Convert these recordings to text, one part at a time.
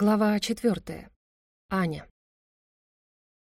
Глава четвертая. Аня.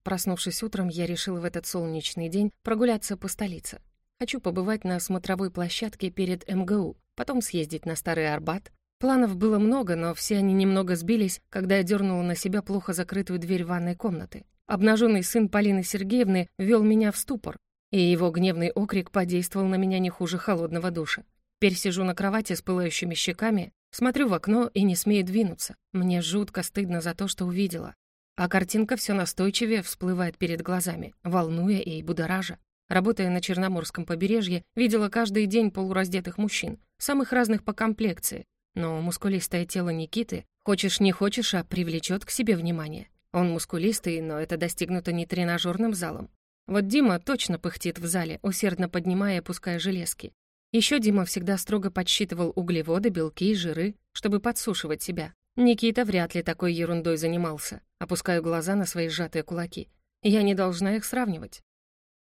Проснувшись утром, я решила в этот солнечный день прогуляться по столице. Хочу побывать на смотровой площадке перед МГУ, потом съездить на Старый Арбат. Планов было много, но все они немного сбились, когда я дернула на себя плохо закрытую дверь ванной комнаты. Обнаженный сын Полины Сергеевны вел меня в ступор, и его гневный окрик подействовал на меня не хуже холодного душа. Теперь сижу на кровати с пылающими щеками, смотрю в окно и не смею двинуться. Мне жутко стыдно за то, что увидела. А картинка все настойчивее всплывает перед глазами, волнуя и будоража. Работая на Черноморском побережье, видела каждый день полураздетых мужчин, самых разных по комплекции. Но мускулистое тело Никиты, хочешь не хочешь, а привлечет к себе внимание. Он мускулистый, но это достигнуто не тренажерным залом. Вот Дима точно пыхтит в зале, усердно поднимая и опуская железки. Еще Дима всегда строго подсчитывал углеводы, белки и жиры, чтобы подсушивать себя. Никита вряд ли такой ерундой занимался. Опускаю глаза на свои сжатые кулаки. Я не должна их сравнивать.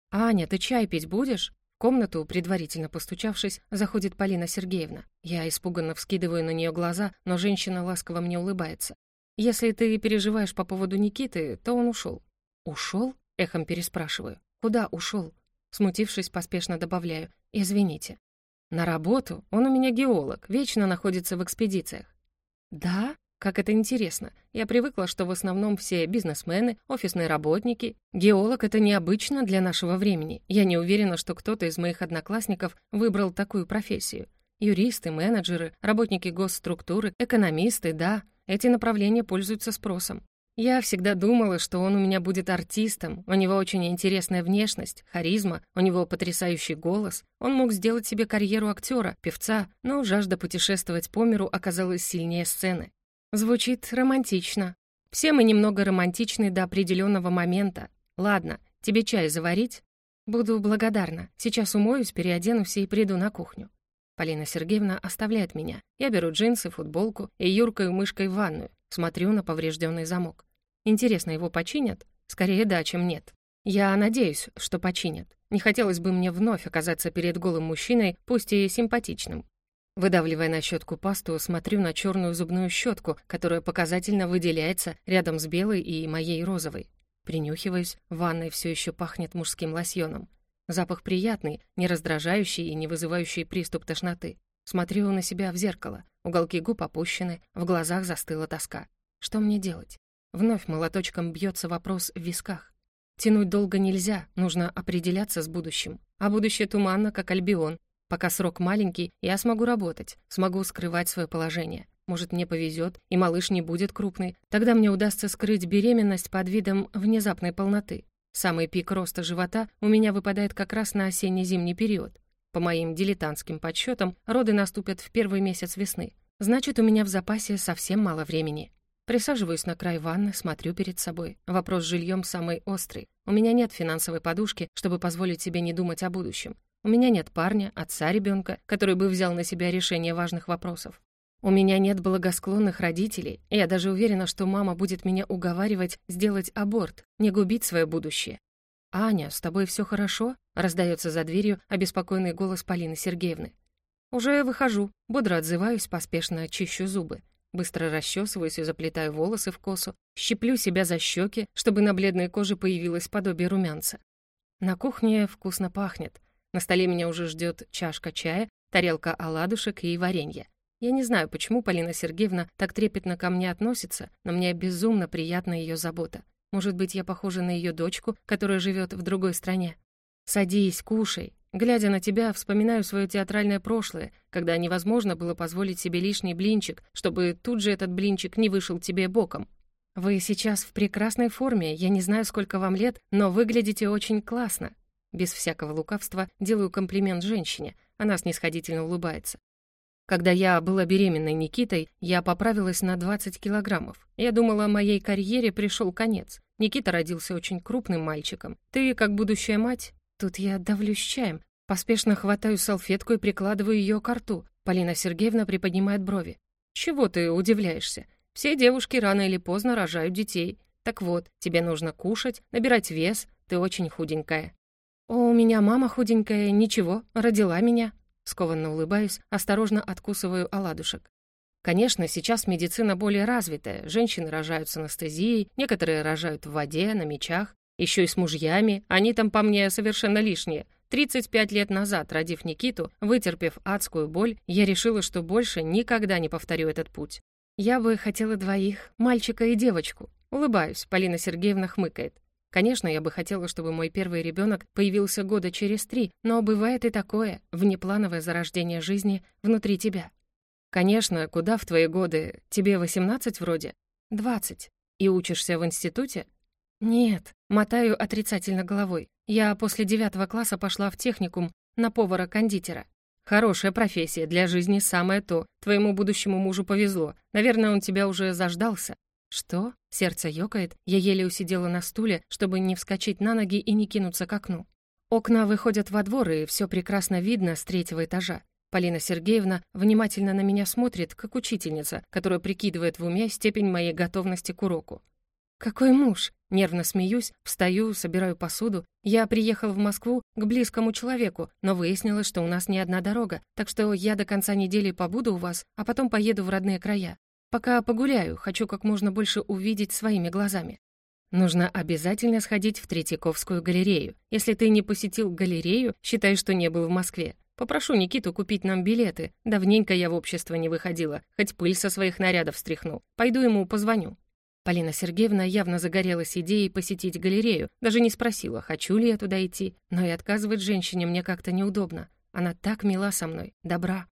«Аня, ты чай пить будешь?» В комнату, предварительно постучавшись, заходит Полина Сергеевна. Я испуганно вскидываю на нее глаза, но женщина ласково мне улыбается. «Если ты переживаешь по поводу Никиты, то он ушел». «Ушел?» — эхом переспрашиваю. «Куда ушел?» Смутившись, поспешно добавляю. «Извините». «На работу? Он у меня геолог, вечно находится в экспедициях». «Да? Как это интересно. Я привыкла, что в основном все бизнесмены, офисные работники. Геолог — это необычно для нашего времени. Я не уверена, что кто-то из моих одноклассников выбрал такую профессию. Юристы, менеджеры, работники госструктуры, экономисты, да, эти направления пользуются спросом. Я всегда думала, что он у меня будет артистом, у него очень интересная внешность, харизма, у него потрясающий голос. Он мог сделать себе карьеру актера, певца, но жажда путешествовать по миру оказалась сильнее сцены. Звучит романтично. Все мы немного романтичны до определенного момента. Ладно, тебе чай заварить? Буду благодарна. Сейчас умоюсь, переоденусь и приду на кухню. Полина Сергеевна оставляет меня. Я беру джинсы, футболку и юркаю мышкой в ванную. Смотрю на поврежденный замок. Интересно, его починят? Скорее да, чем нет. Я надеюсь, что починят. Не хотелось бы мне вновь оказаться перед голым мужчиной, пусть и симпатичным. Выдавливая на щетку пасту, смотрю на черную зубную щетку, которая показательно выделяется рядом с белой и моей розовой. Принюхиваюсь, в ванной все еще пахнет мужским лосьоном. Запах приятный, не раздражающий и не вызывающий приступ тошноты. Смотрю на себя в зеркало. Уголки губ опущены, в глазах застыла тоска. Что мне делать? Вновь молоточком бьется вопрос в висках. Тянуть долго нельзя, нужно определяться с будущим. А будущее туманно, как Альбион. Пока срок маленький, я смогу работать, смогу скрывать свое положение. Может, мне повезет, и малыш не будет крупный. Тогда мне удастся скрыть беременность под видом внезапной полноты. Самый пик роста живота у меня выпадает как раз на осенне-зимний период. По моим дилетантским подсчетам, роды наступят в первый месяц весны. Значит, у меня в запасе совсем мало времени. Присаживаюсь на край ванны, смотрю перед собой. Вопрос с жильем самый острый. У меня нет финансовой подушки, чтобы позволить себе не думать о будущем. У меня нет парня, отца ребенка, который бы взял на себя решение важных вопросов. У меня нет благосклонных родителей, и я даже уверена, что мама будет меня уговаривать сделать аборт, не губить свое будущее. «Аня, с тобой все хорошо?» — раздается за дверью обеспокоенный голос Полины Сергеевны. «Уже выхожу», — бодро отзываюсь, поспешно чищу зубы. Быстро расчесываюсь и заплетаю волосы в косу, щиплю себя за щеки, чтобы на бледной коже появилось подобие румянца. На кухне вкусно пахнет. На столе меня уже ждет чашка чая, тарелка оладушек и варенье. Я не знаю, почему Полина Сергеевна так трепетно ко мне относится, но мне безумно приятна ее забота. Может быть, я похожа на ее дочку, которая живет в другой стране. «Садись, кушай», Глядя на тебя, вспоминаю свое театральное прошлое, когда невозможно было позволить себе лишний блинчик, чтобы тут же этот блинчик не вышел тебе боком. Вы сейчас в прекрасной форме, я не знаю, сколько вам лет, но выглядите очень классно. Без всякого лукавства делаю комплимент женщине, она снисходительно улыбается. Когда я была беременной Никитой, я поправилась на 20 килограммов. Я думала, моей карьере пришел конец. Никита родился очень крупным мальчиком. Ты, как будущая мать, Тут я давлюсь чаем, поспешно хватаю салфетку и прикладываю ее к рту. Полина Сергеевна приподнимает брови. «Чего ты удивляешься? Все девушки рано или поздно рожают детей. Так вот, тебе нужно кушать, набирать вес, ты очень худенькая». «О, у меня мама худенькая, ничего, родила меня». Скованно улыбаюсь, осторожно откусываю оладушек. Конечно, сейчас медицина более развитая, женщины рожают с анестезией, некоторые рожают в воде, на мечах, еще и с мужьями, они там по мне совершенно лишние. 35 лет назад, родив Никиту, вытерпев адскую боль, я решила, что больше никогда не повторю этот путь. Я бы хотела двоих, мальчика и девочку. Улыбаюсь, Полина Сергеевна хмыкает. Конечно, я бы хотела, чтобы мой первый ребенок появился года через три, но бывает и такое, внеплановое зарождение жизни внутри тебя. Конечно, куда в твои годы? Тебе 18 вроде? 20. И учишься в институте? Нет, мотаю отрицательно головой. Я после девятого класса пошла в техникум на повара-кондитера. Хорошая профессия, для жизни самое то. Твоему будущему мужу повезло. Наверное, он тебя уже заждался. Что? Сердце ёкает. Я еле усидела на стуле, чтобы не вскочить на ноги и не кинуться к окну. Окна выходят во двор, и все прекрасно видно с третьего этажа. Полина Сергеевна внимательно на меня смотрит, как учительница, которая прикидывает в уме степень моей готовности к уроку. «Какой муж?» Нервно смеюсь, встаю, собираю посуду. Я приехал в Москву к близкому человеку, но выяснилось, что у нас не одна дорога, так что я до конца недели побуду у вас, а потом поеду в родные края. Пока погуляю, хочу как можно больше увидеть своими глазами. Нужно обязательно сходить в Третьяковскую галерею. Если ты не посетил галерею, считай, что не был в Москве. Попрошу Никиту купить нам билеты. Давненько я в общество не выходила, хоть пыль со своих нарядов стряхну. Пойду ему позвоню». Полина Сергеевна явно загорелась идеей посетить галерею, даже не спросила, хочу ли я туда идти, но и отказывать женщине мне как-то неудобно. Она так мила со мной, добра.